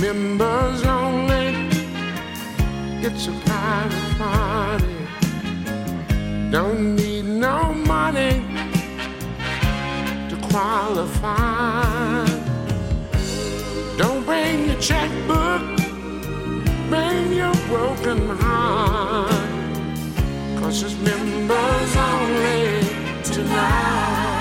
Members only. It's a private party. Don't need no money to qualify. Don't bring your checkbook, bring your broken heart. Cause it's members only tonight.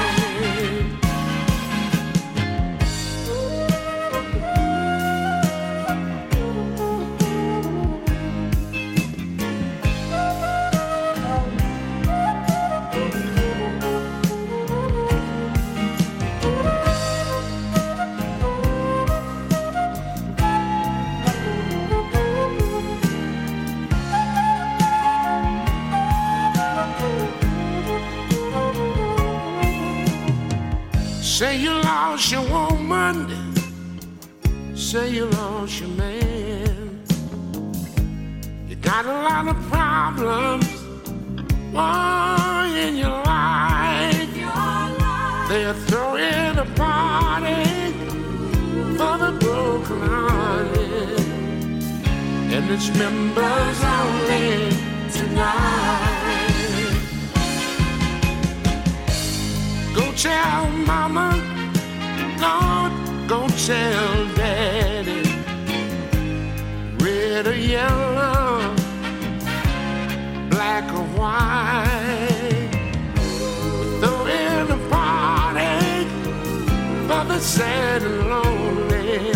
Lost your woman. Say you lost your man. You got a lot of problems oh, in your life. They're throwing a party for the broken hearted. And it's members only tonight. Go tell mama, Lord, go tell daddy. Red or yellow, black or white. Throw in a party for the sad and lonely.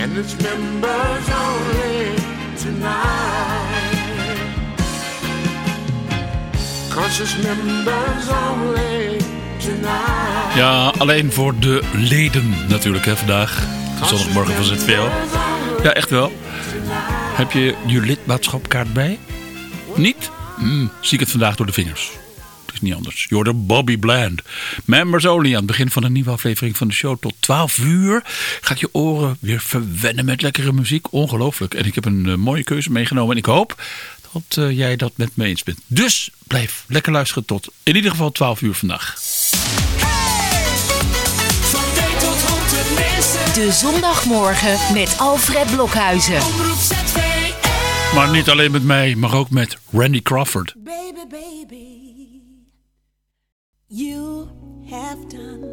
And it's members only tonight. Cause it's members only. Ja, alleen voor de leden natuurlijk hè, vandaag. Zondagmorgen van ZVL. Ja, echt wel. Heb je je lidmaatschapkaart bij? Niet? Hmm, zie ik het vandaag door de vingers. Het is niet anders. Je Bobby Bland. Members only aan het begin van een nieuwe aflevering van de show. Tot 12 uur gaat je oren weer verwennen met lekkere muziek. Ongelooflijk. En ik heb een eh, mooie keuze meegenomen. En ik hoop dat eh, jij dat met me eens bent. Dus blijf lekker luisteren tot in ieder geval 12 uur vandaag. De zondagmorgen met Alfred Blokhuizen. Maar niet alleen met mij, maar ook met Randy Crawford. Baby, baby, you have done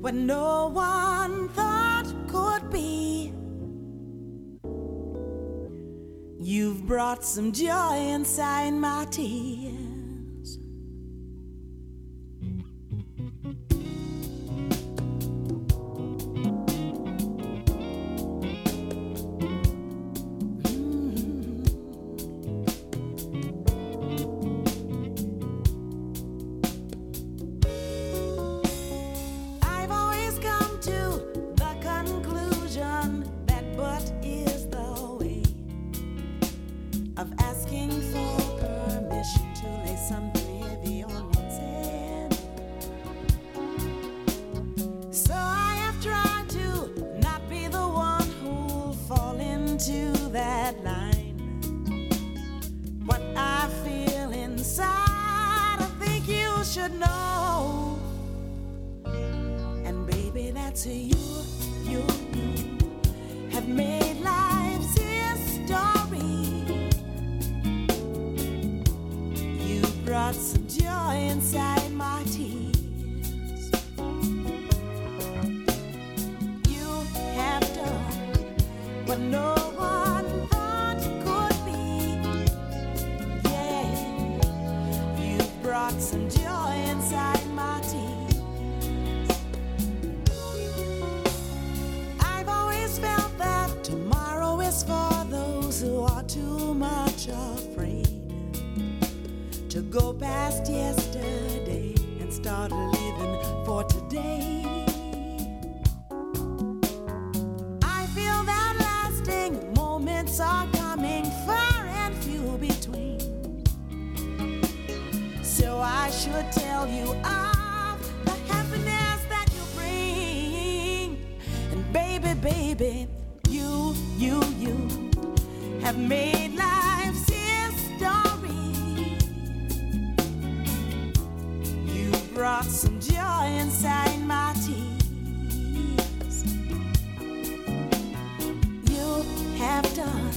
what no one thought could be. You've brought some joy inside my tears. would know. And baby, that's you, you, you have made life's history. You brought some joy inside. go past yesterday and start living for today. I feel that lasting moments are coming far and few between. So I should tell you of the happiness that you bring. And baby, baby, you, you, you have made life. brought some joy inside my tears. You have done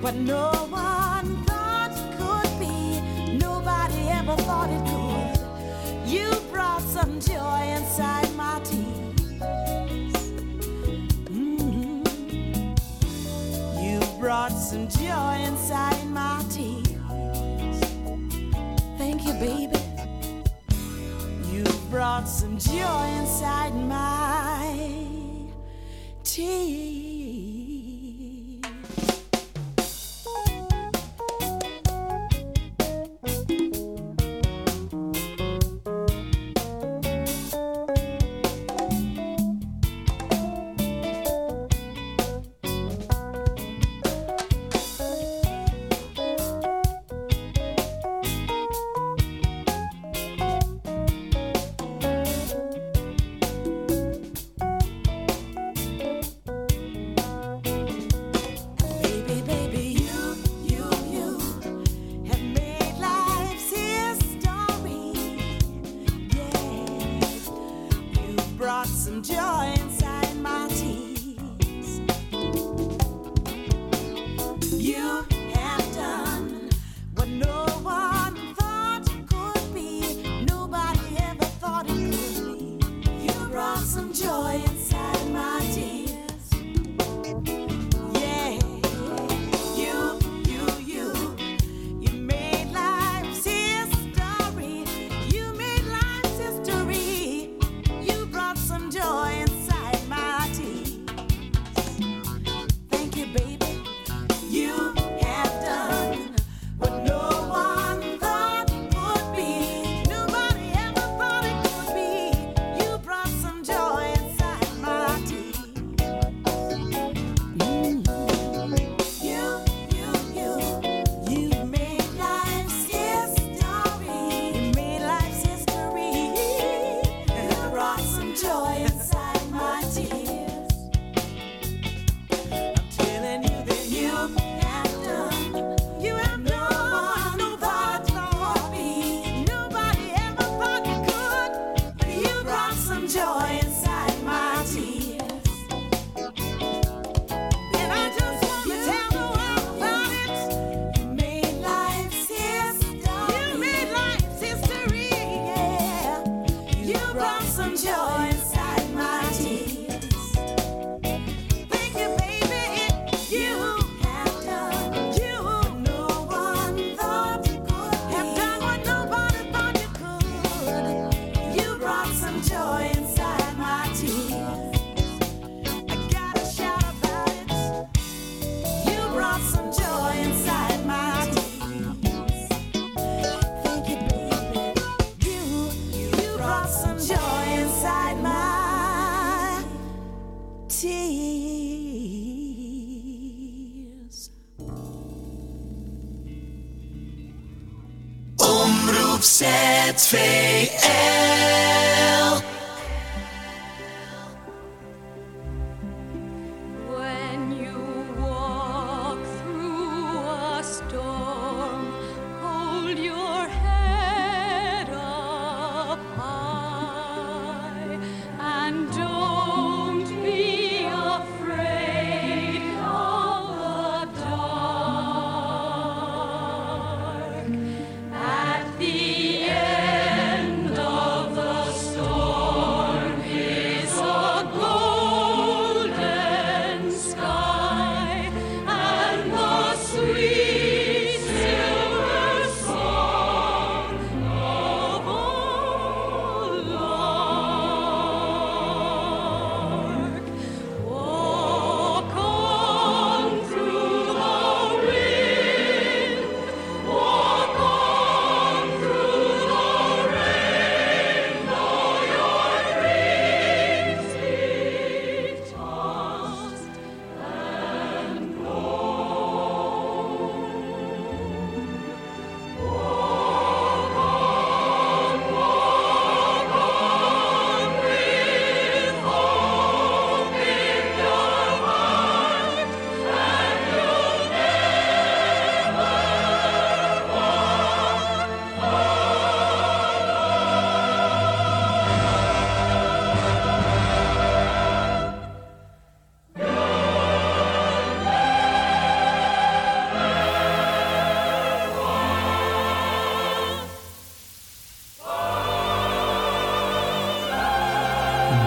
what no one thought could be, nobody ever thought it could. You brought some joy inside my tears. Mm-hmm. You brought some joy inside my tears. Thank you, baby brought some joy inside my tea.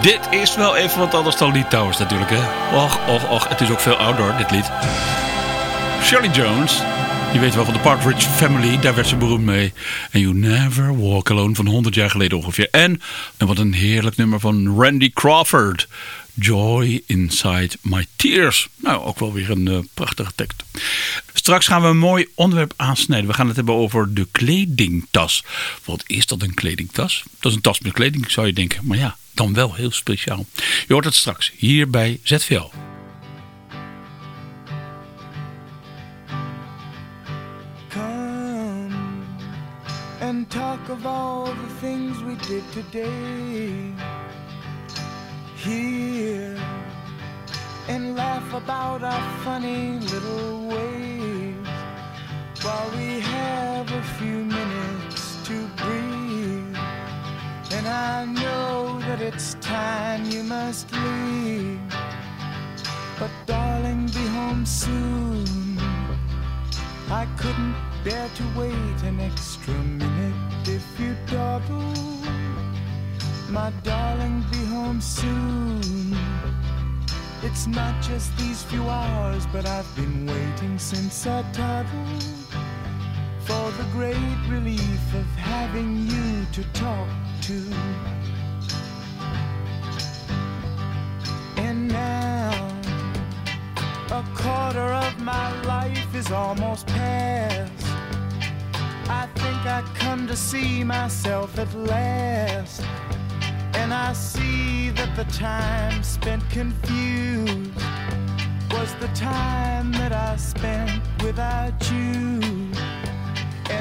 Dit is wel even wat anders dan Lee Towers natuurlijk, hè. Och, och, och. Het is ook veel ouder, dit lied. Shirley Jones. Je weet wel van de Partridge Family, daar werd ze beroemd mee. En You Never Walk Alone van 100 jaar geleden ongeveer. En, en wat een heerlijk nummer van Randy Crawford. Joy Inside My Tears. Nou, ook wel weer een eh, prachtige tekst. Straks gaan we een mooi onderwerp aansnijden. We gaan het hebben over de kledingtas. Wat is dat een kledingtas? Dat is een tas met kleding, zou je denken. Maar ja, dan wel heel speciaal. Je hoort het straks hier bij ZVL. Come and talk of all the things we did today. Here and laugh about our funny little ways while we have a few minutes I know that it's time you must leave, but darling, be home soon. I couldn't bear to wait an extra minute if you dawdle. My darling, be home soon. It's not just these few hours, but I've been waiting since I toddled for the great relief of having you to talk to. And now, a quarter of my life is almost past. I think I come to see myself at last. And I see that the time spent confused was the time that I spent without you.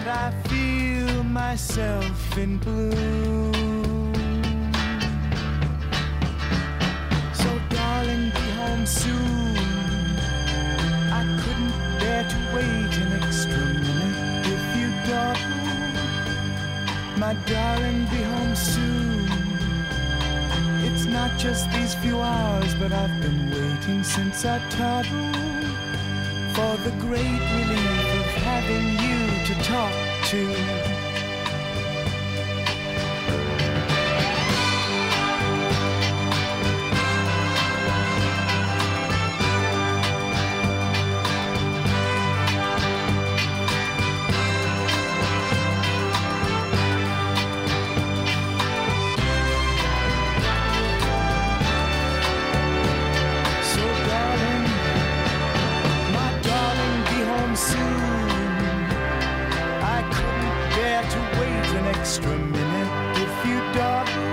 And I feel myself in blue. So, darling, be home soon. I couldn't bear to wait an extra minute if you dawdle. My darling, be home soon. It's not just these few hours, but I've been waiting since I toddled for the great relief of having you to talk to. To wait an extra minute if you dawdle.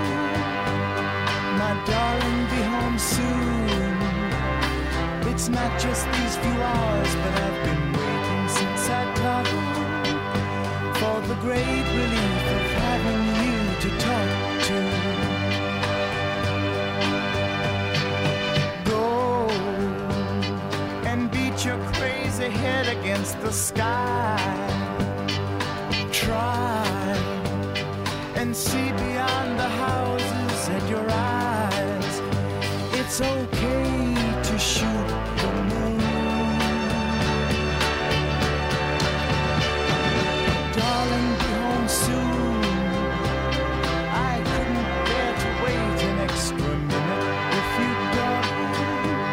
My darling, be home soon. It's not just these few hours, but I've been waiting since I toddled for the great relief of having you to talk to. Go and beat your crazy head against the sky. See beyond the houses and your eyes. It's okay to shoot the moon. Darling, be home soon. I couldn't bear to wait an extra minute if you dawdle.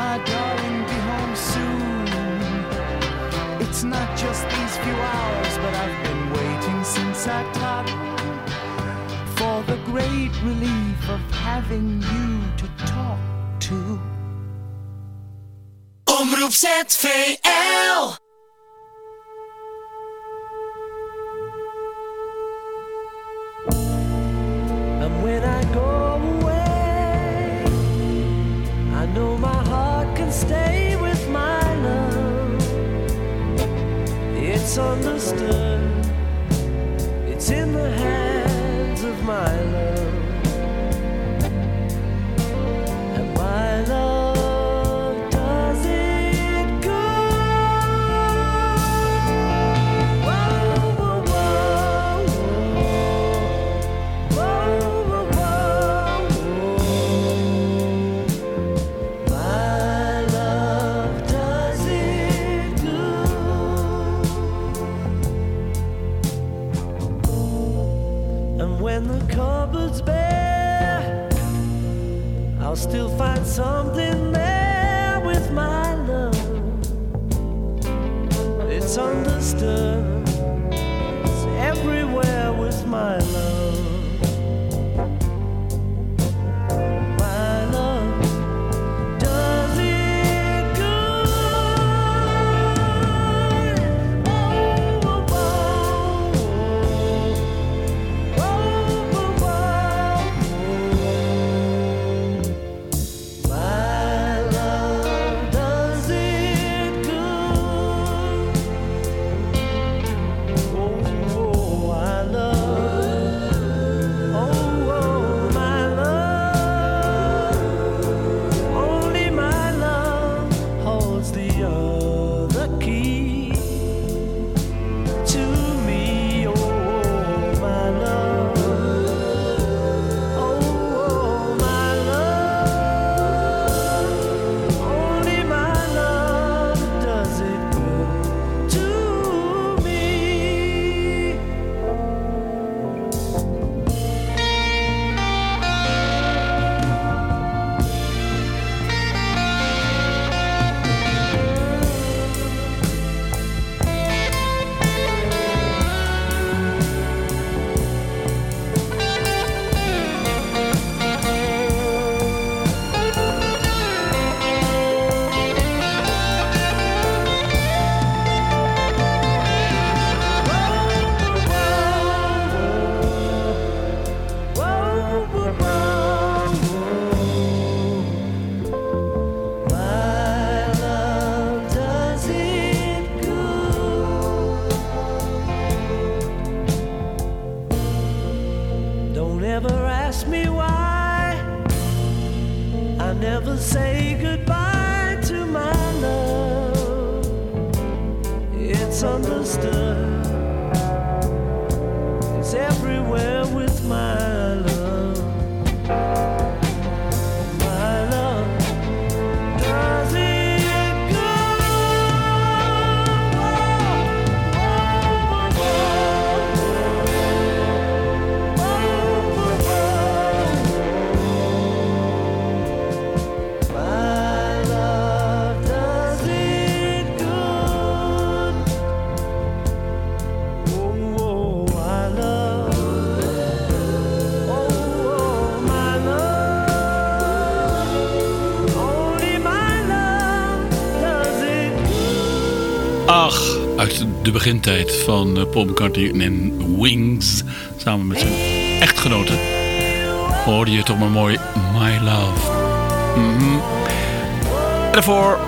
My darling, be home soon. It's not just these few hours, but I've been waiting since I the great relief of having you to talk to. Omroep ZVL. De begintijd van eh, Paul McCartney en Wings. Samen met zijn echtgenote. Hoorde je toch maar mooi My Love. Mhm. En daarvoor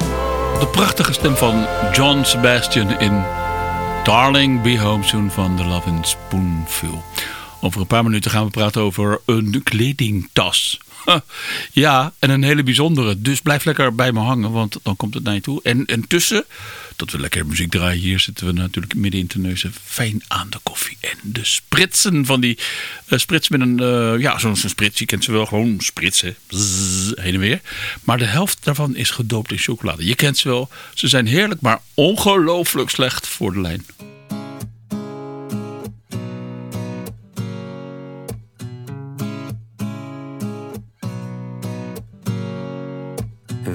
de prachtige stem van John Sebastian in Darling Be Home Soon van The Love Spoonful. Over een paar minuten gaan we praten over een kledingtas. Ja, en een hele bijzondere. Dus blijf lekker bij me hangen, want dan komt het naar je toe. En, en tot we lekker muziek draaien, hier zitten we natuurlijk midden in te neuzen. Fijn aan de koffie. En de spritsen van die sprits met een, eh, ja, zo'n zo'n sprits. Je kent ze wel, gewoon spritsen. Heen en weer. Maar de helft daarvan is gedoopt in chocolade. Je kent ze wel. Ze zijn heerlijk, maar ongelooflijk slecht voor de lijn.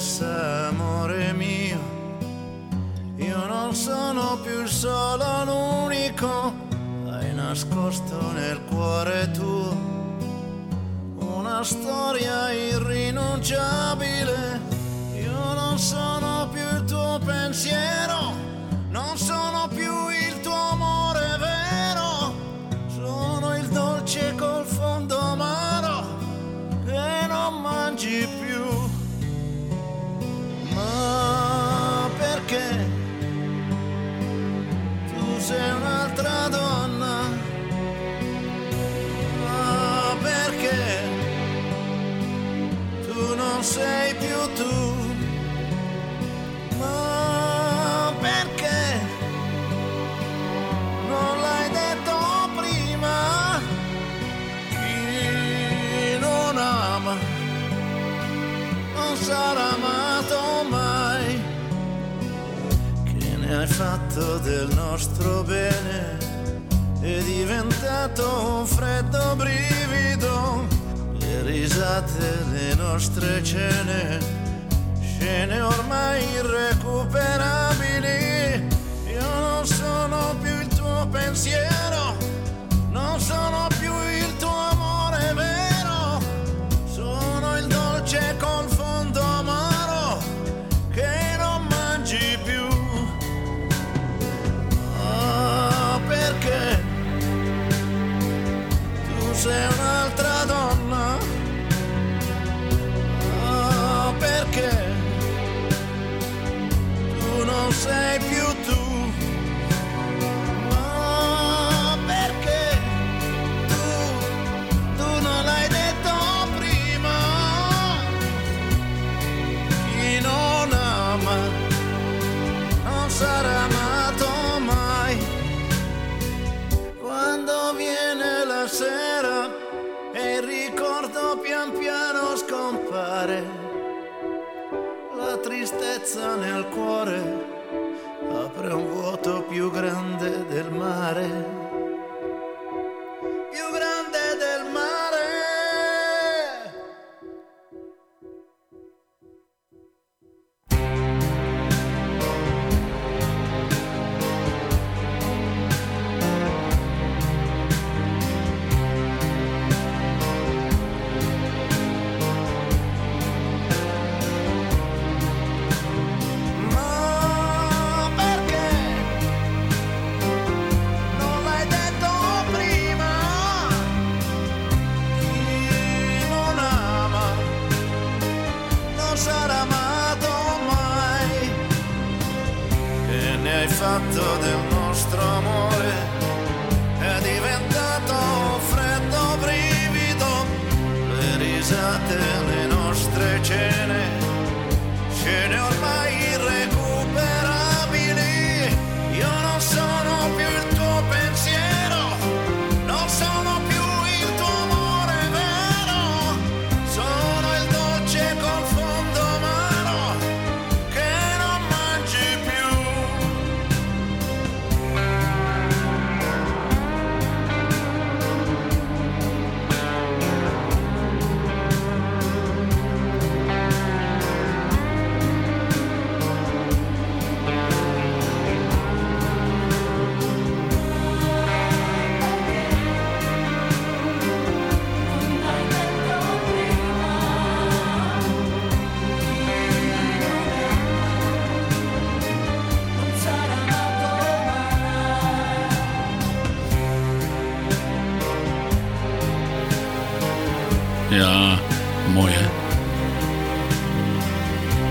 Confessa, amore mio, io non sono più il solo l'unico, hai nascosto nel cuore tuo una storia irrinunciabile. Io non sono più il tuo pensiero, sei più tu? Ma perché non l'hai detto prima? Chi non ama non sarà amato mai. Che ne hai fatto del nostro bene? È diventato un freddo brivido. Risate, le nostre cene, scene ormai irrecuperabili. Io non sono più il tuo pensiero, non sono più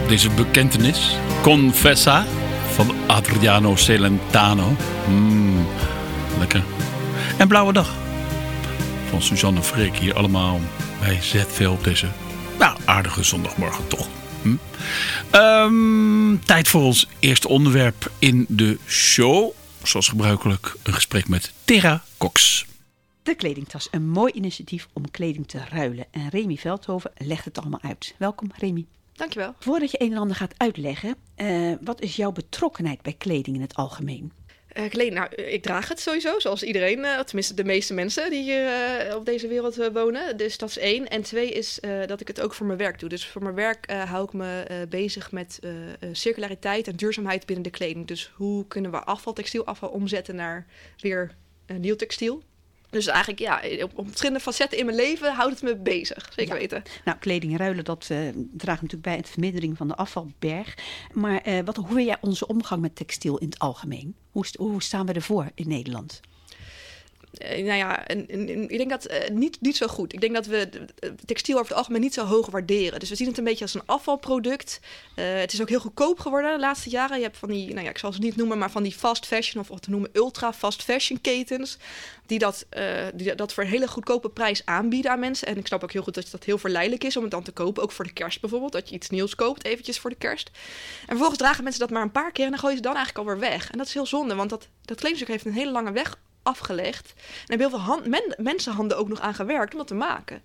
Deze bekentenis, Confessa, van Adriano Celentano. Mm, lekker. En Blauwe Dag, van Suzanne Freek. Hier allemaal bij ZV op deze nou, aardige zondagmorgen toch. Hm? Ehm, tijd voor ons eerste onderwerp in de show. Zoals gebruikelijk een gesprek met Tera Cox. De kledingtas, een mooi initiatief om kleding te ruilen. En Remy Veldhoven legt het allemaal uit. Welkom Remy. Dankjewel. Voordat je een en ander gaat uitleggen, eh, wat is jouw betrokkenheid bij kleding in het algemeen? Eh, kleding, nou, eh, ik draag het sowieso, zoals iedereen, eh, tenminste de meeste mensen die hier eh, op deze wereld wonen. Dus dat is één. En twee is eh, dat ik het ook voor mijn werk doe. Dus voor mijn werk eh, hou ik me eh, bezig met circulariteit en duurzaamheid binnen de kleding. Dus hoe kunnen we afval, textielafval omzetten naar weer nieuw textiel? Dus eigenlijk, ja, op, op verschillende facetten in mijn leven houdt het me bezig, zeker Ja. weten. Nou, kleding ruilen, dat eh, draagt natuurlijk bij aan de vermindering van de afvalberg. Maar eh, wat, hoe wil jij onze omgang met textiel in het algemeen? Hoe, hoe staan we ervoor in Nederland? Eh, nou ja, ik denk dat eh, niet, niet zo goed. Ik denk dat we textiel over het algemeen niet zo hoog waarderen. Dus we zien het een beetje als een afvalproduct. Eh, het is ook heel goedkoop geworden de laatste jaren. Je hebt van die, nou ja, ik zal ze niet noemen, maar van die fast fashion of wat te noemen ultra fast fashion ketens. Die dat, die dat voor een hele goedkope prijs aanbieden aan mensen. En ik snap ook heel goed dat dat heel verleidelijk is om het dan te kopen. Ook voor de kerst bijvoorbeeld. Dat je iets nieuws koopt eventjes voor de kerst. En vervolgens dragen mensen dat maar een paar keer en dan gooien ze dan eigenlijk alweer weg. En dat is heel zonde, want dat, dat kledingstuk heeft een hele lange weg afgelegd. En hebben heel veel hand, men, mensenhanden ook nog aan gewerkt om dat te maken.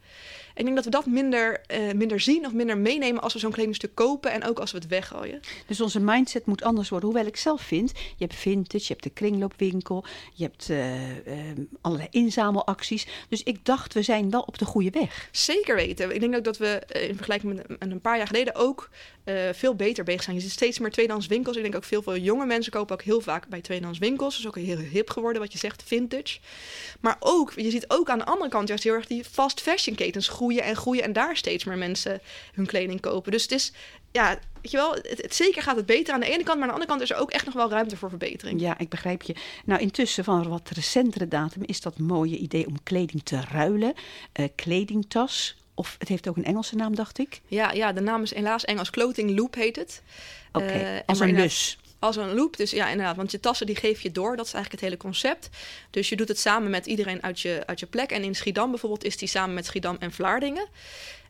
Ik denk dat we dat minder, eh, minder zien of minder meenemen als we zo'n kledingstuk kopen en ook als we het weggooien. Dus onze mindset moet anders worden. Hoewel ik zelf vind, je hebt vintage, je hebt de kringloopwinkel, je hebt eh, eh, allerlei inzamelacties. Dus ik dacht, we zijn wel op de goede weg. Zeker weten. Ik denk ook dat we eh, in vergelijking met een paar jaar geleden ook veel beter bezig zijn. Je ziet steeds meer tweedehands winkels. Ik denk ook veel, veel jonge mensen kopen ook heel vaak bij tweedehands winkels. Dat is ook heel hip geworden wat je zegt, vintage. Maar ook, je ziet ook aan de andere kant juist heel erg die fast fashion ketens groeien en groeien. En daar steeds meer mensen hun kleding kopen. Dus het is, ja, weet je wel, het, het- zeker gaat het beter aan de ene kant. Maar aan de andere kant is er ook echt nog wel ruimte voor verbetering. Ja, ik begrijp je. Nou, intussen van wat recentere datum is dat mooie idee om kleding te ruilen. Eh, kledingtas, of het heeft ook een Engelse naam, dacht ik. Ja, ja, de naam is helaas Engels. Clothing Loop heet het. Oké, Eh, als een lus. Als een loop, dus ja, inderdaad. Want je tassen die geef je door. Dat is eigenlijk het hele concept. Dus je doet het samen met iedereen uit je, uit je plek. En in Schiedam bijvoorbeeld is die samen met Schiedam en Vlaardingen.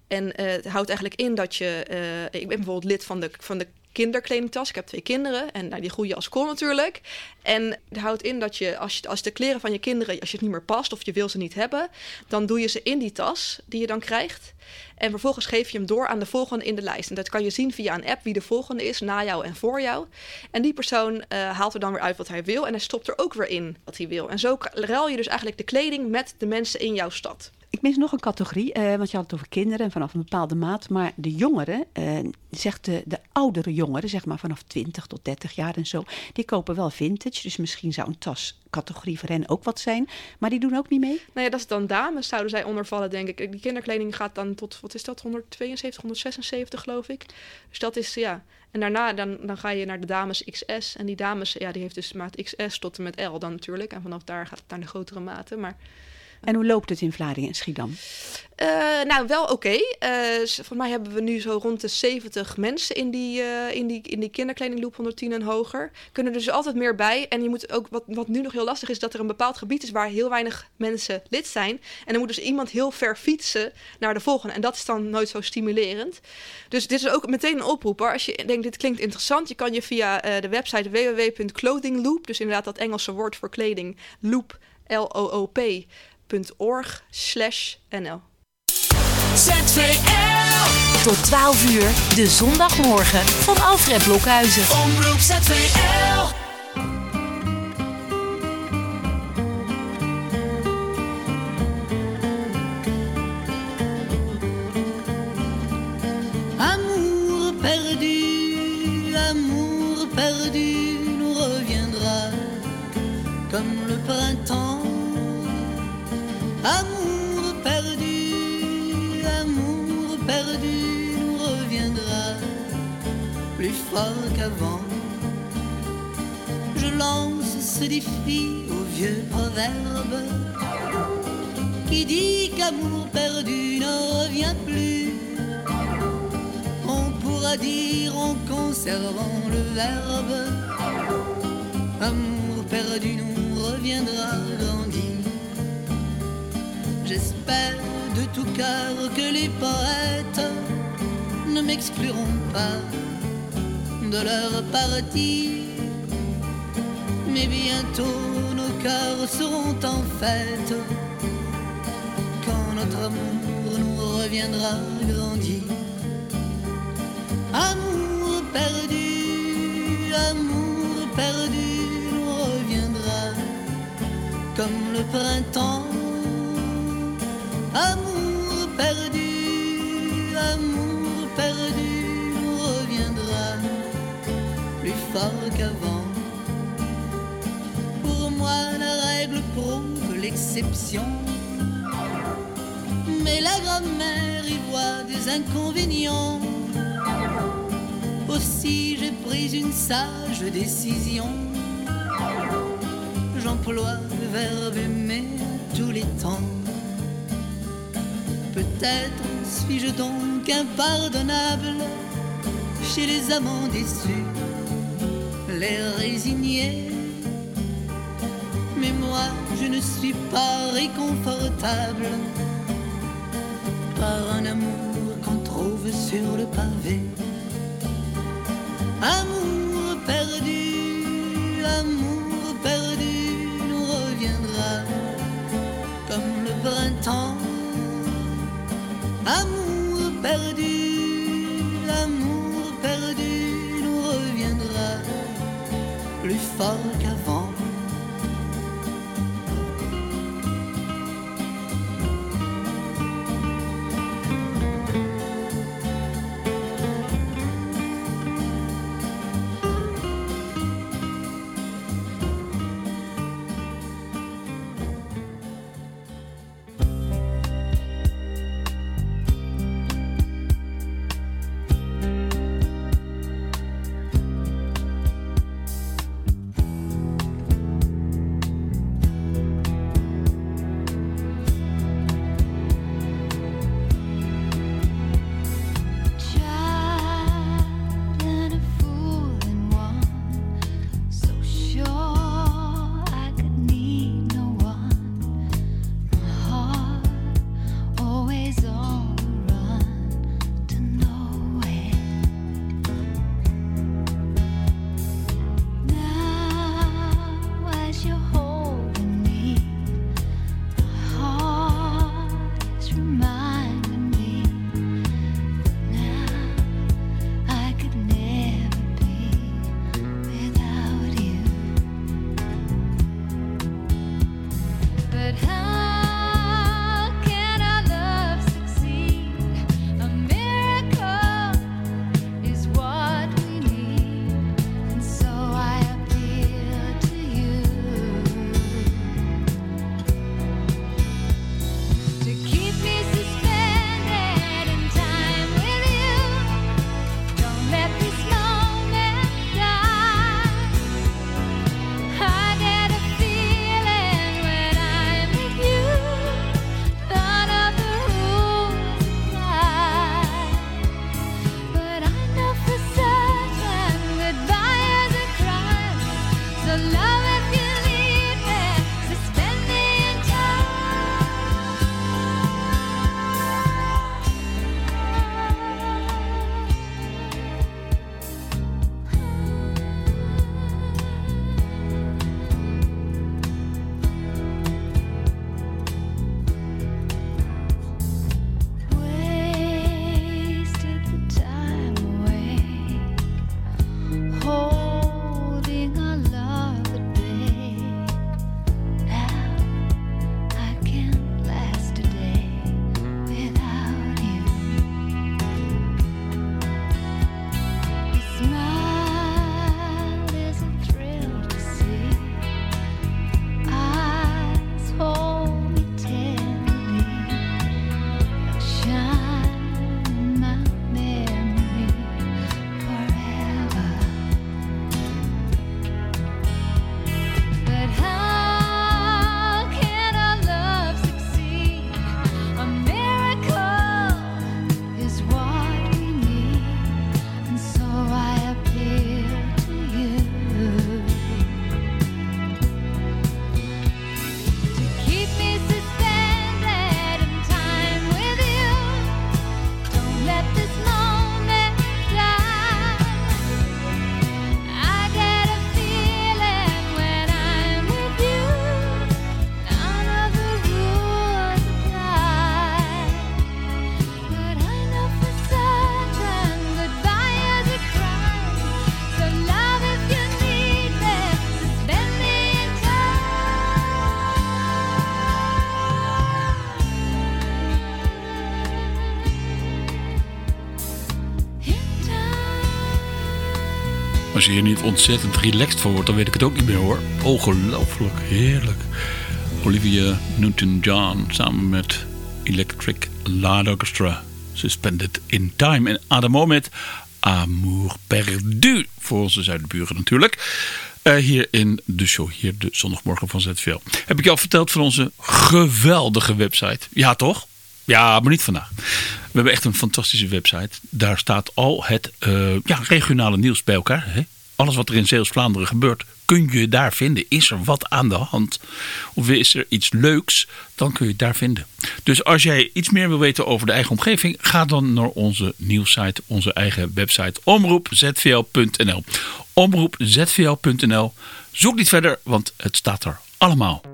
En eh, het houdt eigenlijk in dat je... eh, ik ben bijvoorbeeld lid van de, van de kinderkledingtas. Ik heb twee kinderen en nou, die groeien als kool natuurlijk. En het houdt in dat je als, je, als de kleren van je kinderen, als je het niet meer past of je wil ze niet hebben, dan doe je ze in die tas die je dan krijgt. En vervolgens geef je hem door aan de volgende in de lijst. En dat kan je zien via een app wie de volgende is, na jou en voor jou. En die persoon eh, haalt er dan weer uit wat hij wil en hij stopt er ook weer in wat hij wil. En zo ruil je dus eigenlijk de kleding met de mensen in jouw stad. Ik mis nog een categorie, eh, want je had het over kinderen en vanaf een bepaalde maat. Maar de jongeren, eh, zegt de, de oudere jongeren, zeg maar vanaf 20 tot 30 jaar en zo, die kopen wel vintage. Dus misschien zou een tascategorie voor hen ook wat zijn. Maar die doen ook niet mee? Nou ja, dat is dan dames, zouden zij ondervallen, denk ik. Die kinderkleding gaat dan tot, wat is dat, 172, 176 geloof ik. Dus dat is, ja. En daarna dan, dan ga je naar de dames XS. En die dames, ja, die heeft dus maat XS tot en met L dan natuurlijk. En vanaf daar gaat het naar de grotere maten. Maar En hoe loopt het in Vlaardingen en Schiedam? Eh, nou, wel oké. Eh, s- volgens mij hebben we nu zo rond de 70 mensen in die, eh, in die, in die kinderkledingloop 110 en hoger. Kunnen er dus altijd meer bij. En je moet ook, wat, wat nu nog heel lastig is, dat er een bepaald gebied is waar heel weinig mensen lid zijn. En dan moet dus iemand heel ver fietsen naar de volgende. En dat is dan nooit zo stimulerend. Dus dit is ook meteen een oproep hoor. Als je denkt, dit klinkt interessant, je kan je via eh, de website www.clothingloop, dus inderdaad dat Engelse woord voor kleding, loop, L-O-O-P.org slash NL. ZVL. Tot 12 uur, de zondagmorgen van Alfred Blokhuizen. Omroep ZVL. Amour perdu, amour perdu nous reviendra plus fort qu'avant. Je lance ce défi au vieux proverbe qui dit qu'amour perdu ne revient plus. On pourra dire en conservant le verbe Amour perdu nous reviendra grandi J'espère de tout cœur que les poètes ne m'excluront pas de leur partie Mais bientôt nos cœurs seront en fête Quand notre amour nous reviendra grandi Amour perdu, amour perdu nous reviendra comme le printemps. Amour perdu, amour perdu nous reviendra plus fort qu'avant. Pour moi, la règle prouve l'exception. Mais la grammaire y voit des inconvénients. Aussi j'ai pris une sage décision. J'emploie le verbe aimer tous les temps. Peut-être suis-je donc impardonnable chez les amants déçus, les résignés. Mais moi, je ne suis pas réconfortable par un amour qu'on trouve sur le pavé. Amour perdu, amour fall hier niet ontzettend relaxed van wordt, dan weet ik het ook niet meer hoor. Ongelooflijk, heerlijk. Olivia Newton-John samen met Electric Light Orchestra. Suspended in Time. En Adamo met Amour Perdu. Voor onze zuidenburen natuurlijk. Eh, hier in de show, hier de zondagmorgen van ZVL. Heb ik je al verteld van onze geweldige website? Ja, toch? Ja, maar niet vandaag. We hebben echt een fantastische website. Daar staat al het eh, ja, regionale nieuws bij elkaar. Hè? Alles wat er in Zeeuws-Vlaanderen gebeurt, kun je daar vinden. Is er wat aan de hand? Of is er iets leuks? Dan kun je het daar vinden. Dus als jij iets meer wil weten over de eigen omgeving, ga dan naar onze nieuwssite, onze eigen website omroepzvl.nl. Omroepzvl.nl. Zoek niet verder, want het staat er allemaal.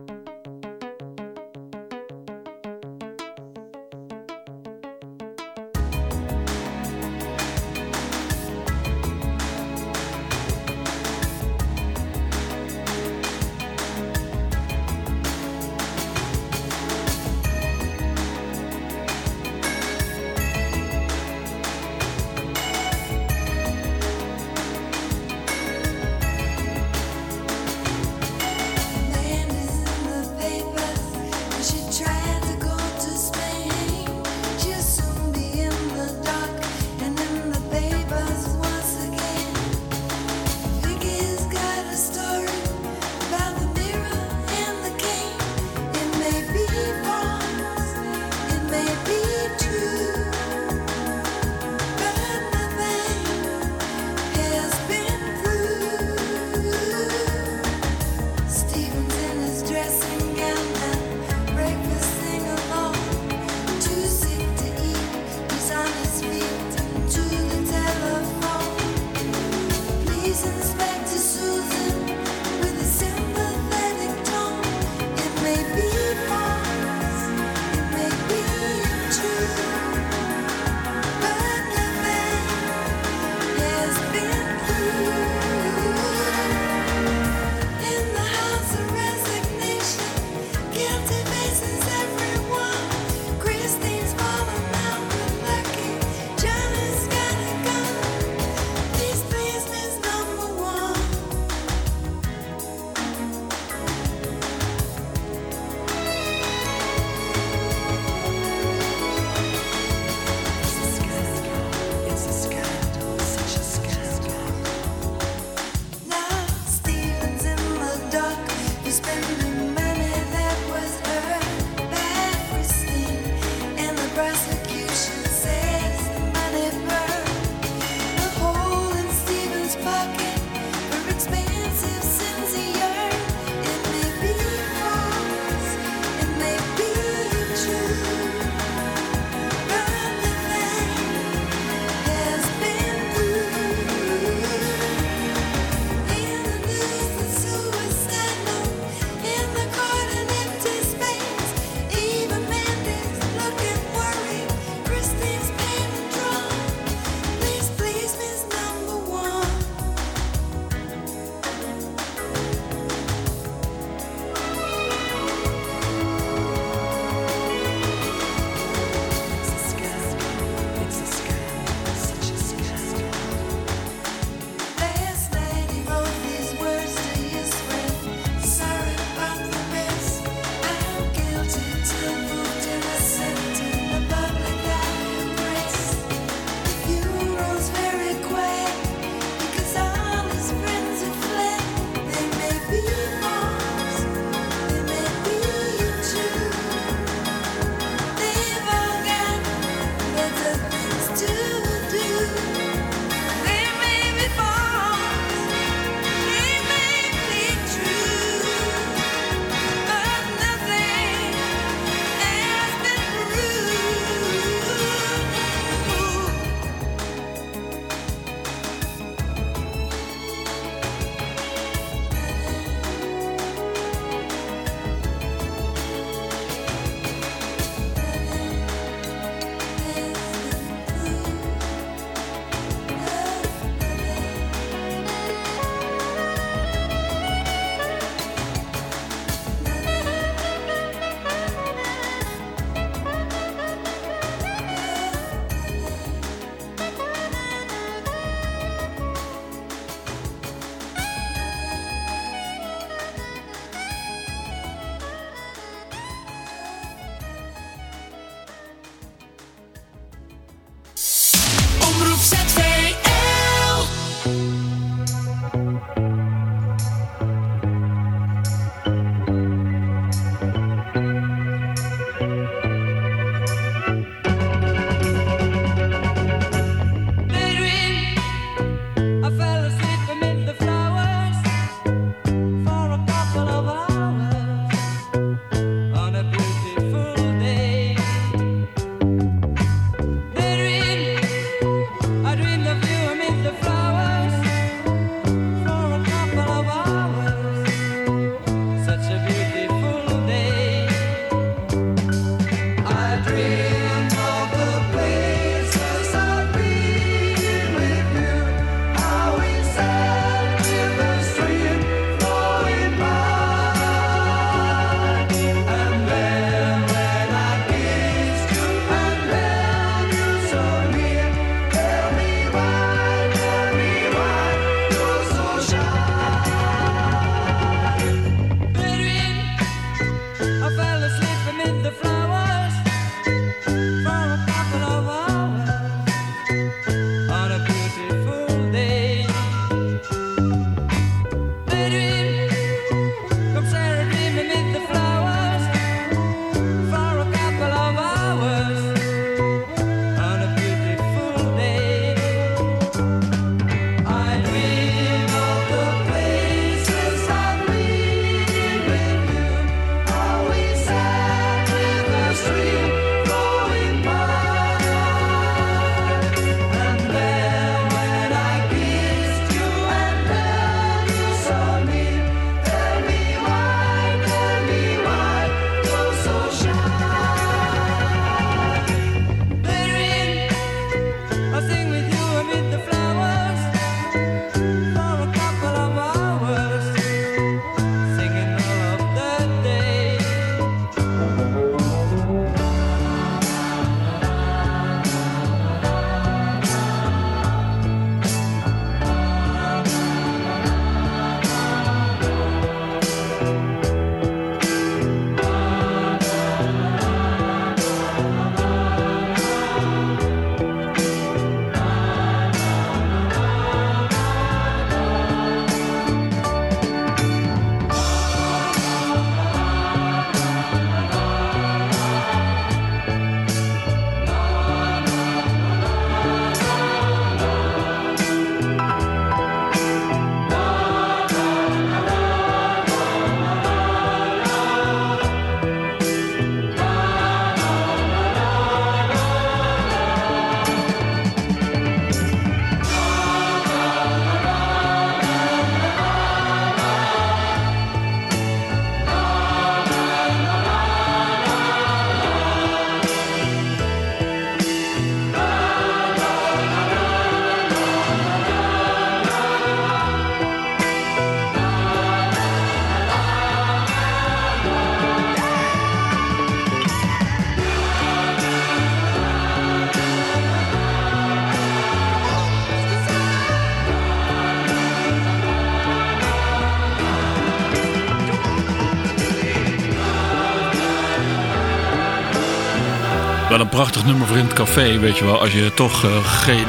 Een prachtig nummer voor in het café, weet je wel. Als je toch eh, geen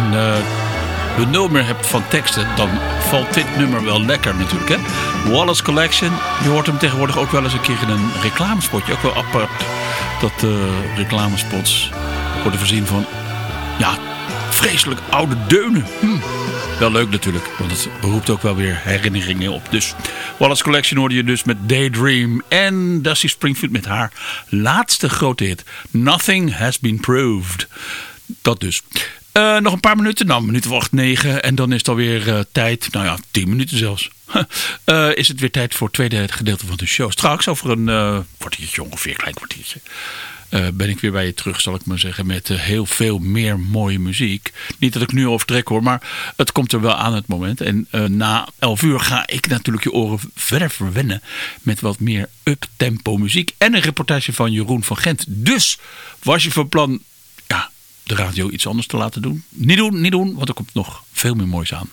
uh, meer hebt van teksten, dan valt dit nummer wel lekker natuurlijk. Hè? Wallace Collection, je hoort hem tegenwoordig ook wel eens een keer in een reclamespotje. Ook wel apart dat uh, reclamespots worden voorzien van, ja, vreselijk oude deunen. Hm. Wel leuk natuurlijk, want het roept ook wel weer herinneringen op. Dus Wallace Collection hoorde je dus met Daydream. En Dusty Springfield met haar laatste grote hit. Nothing has been proved. Dat dus. Uh, nog een paar minuten, nou, minuut of acht, negen. En dan is het alweer uh, tijd, nou ja, tien minuten zelfs. uh, is het weer tijd voor het tweede gedeelte van de show. Straks over een kwartiertje ongeveer, klein kwartiertje. Uh, ben ik weer bij je terug, zal ik maar zeggen, met uh, heel veel meer mooie muziek. Niet dat ik nu overtrek hoor, maar het komt er wel aan het moment. En uh, na 11 uur ga ik natuurlijk je oren verder verwennen met wat meer up-tempo muziek. En een reportage van Jeroen van Gent. Dus was je van plan ja, de radio iets anders te laten doen? Niet doen, niet doen, want er komt nog veel meer moois aan.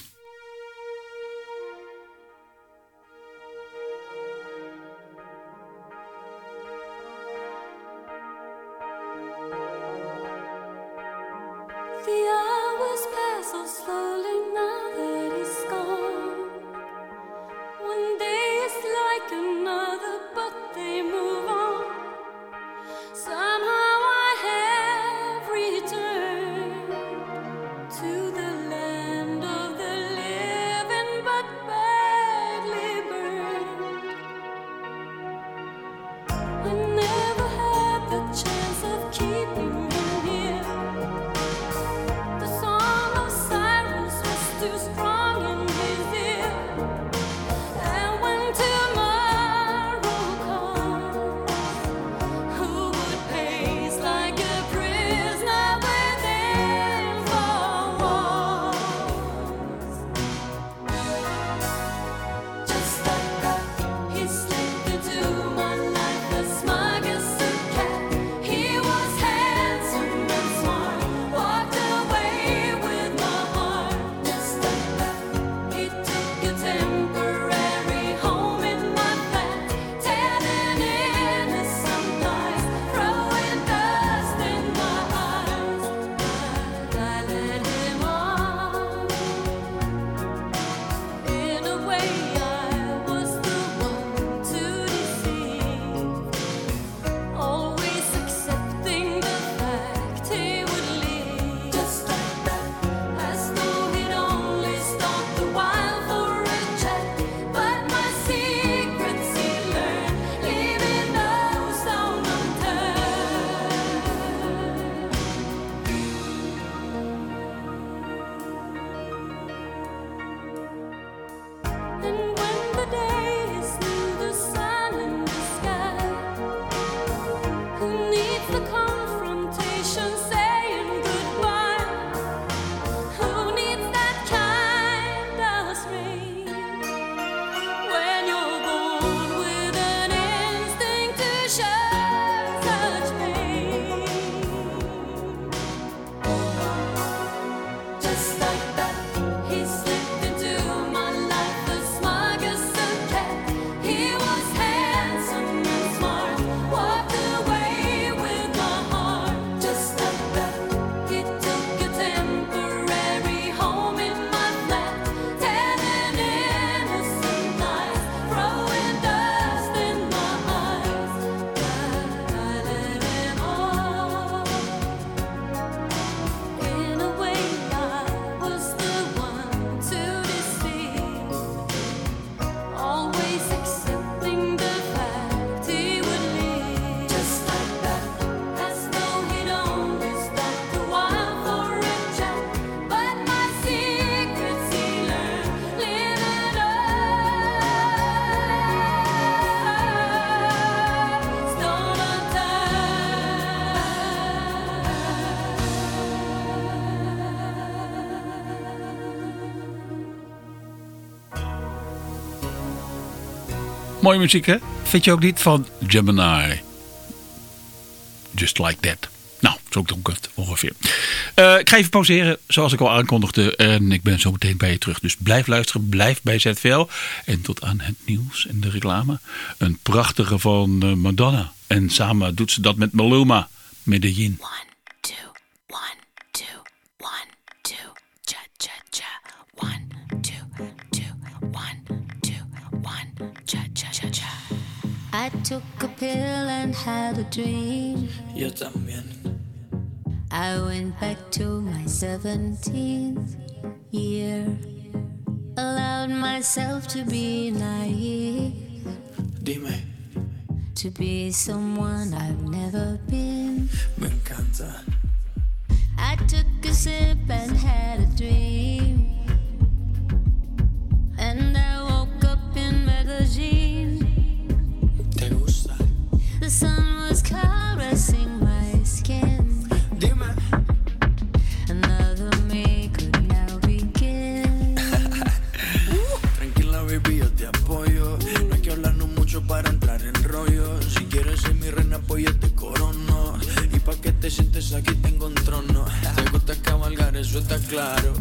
Mooie muziek, hè? Vind je ook niet van Gemini? Just like that. Nou, zo klonk het ongeveer. Uh, ik ga even pauzeren, zoals ik al aankondigde. En ik ben zo meteen bij je terug. Dus blijf luisteren, blijf bij ZVL. En tot aan het nieuws en de reclame. Een prachtige van uh, Madonna. En samen doet ze dat met Maluma, Medellin. One. One, took a pill and had a dream. Yo también. I went back to my 17th year. Allowed myself to be naive. Dime, To be someone I've never been. me encanta. I took a sip and had a dream. And I woke up in Medellin. Claro.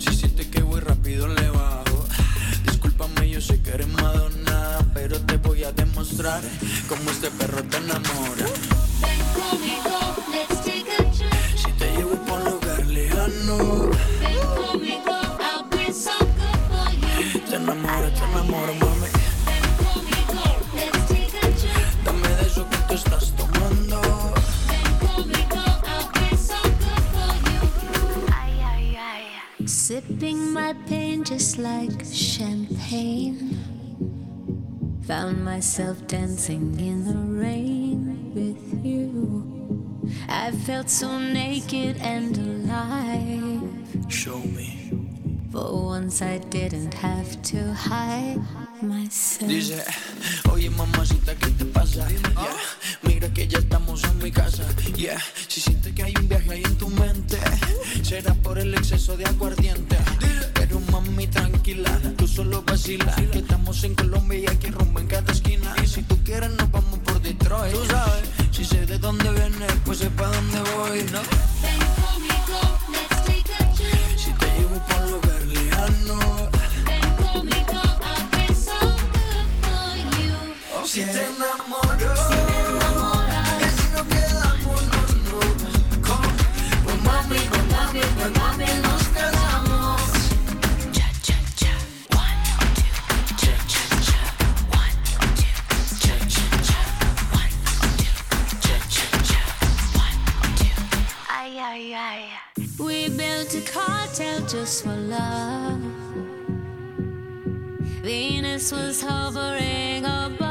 Si sientes que voy rápido, le bajo. A demostrar cómo este perro te enamora. Ven conmigo, let's take a trip. Si te llevo por lugar lejano, Ven conmigo, I'll be so good for you. te enamoro, te enamoro, mami. Ven conmigo, let's take a trip. Dame de eso que tú estás tomando. Ven conmigo, I'll good for you. Ay, ay, ay. Sipping my pain just like champagne. Found myself dancing in the rain with you. I felt so naked and alive. Show me. For once I didn't have to hide myself. Dice, oye mamacita, ¿qué te pasa? Yeah, mira que ya estamos en mi casa. Yeah, si sientes que hay un viaje ahí en tu mente, será por el exceso de aguardiente. Mami, tranquila, tú solo vacila. Que estamos en Colombia y hay que rumbo en cada esquina. Y si tú quieres, nos vamos por Detroit. Tú sabes, si sé de dónde vienes, pues sé pa' dónde voy, ¿no? Ven conmigo, let's take a trip. Si te llevo por lugar lejano, Ven conmigo, I'll be so good for you. te enamoro. Que si no, no. Pues mami, mami, mami, just for love. Venus was hovering above.